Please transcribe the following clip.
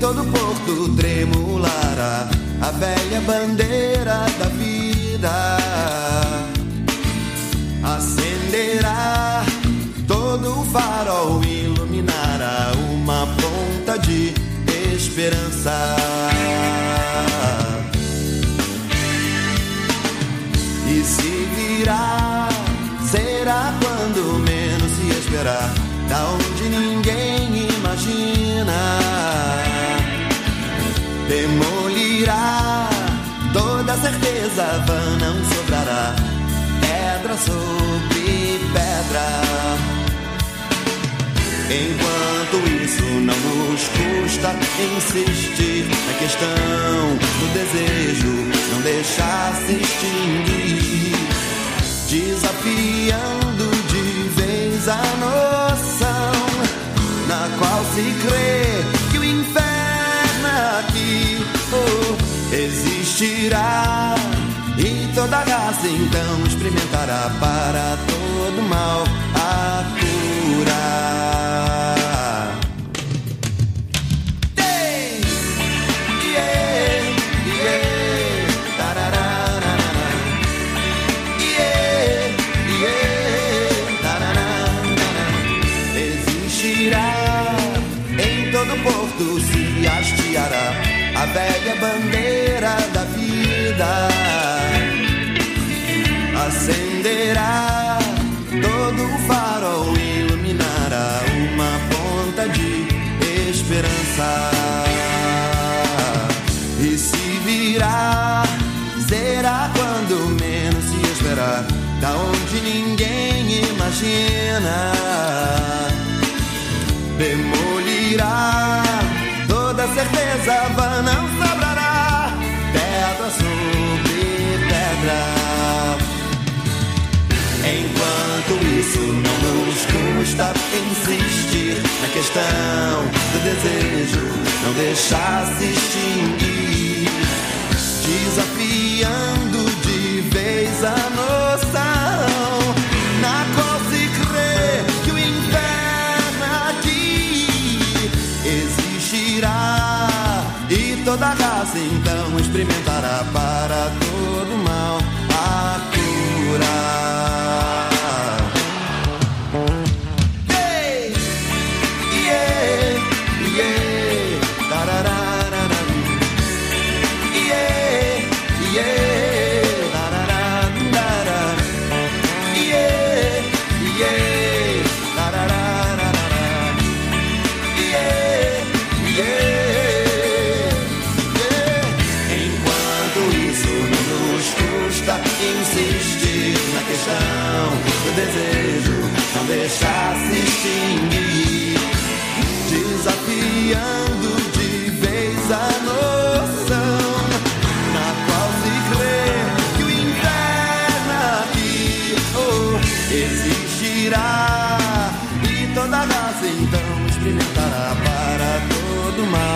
todo porto tremulará a velha bandeira da vida. Acenderá todo o farol, iluminará uma ponta de esperança. E se virá, será quando menos se esperar, da onde ninguém imagina. Demolirá toda certeza, vã não sobrará, pedra sobre pedra. Enquanto isso não nos custa insistir na questão do desejo, não deixar se extinguir, então experimentará para todo mal a cura. Porto se hasteará a velha bandeira da vida esperança. E se virá será quando menos se esperar da onde ninguém imagina. Demolirá toda certeza vã não sobrará. Pedra sobre Enquanto isso não nos custa insistir na questão do desejo, não deixar se extinguir, desafiando de vez a noção na qual se crê que o inferno aqui. Existirá e toda raça então experimentará para todo do mar.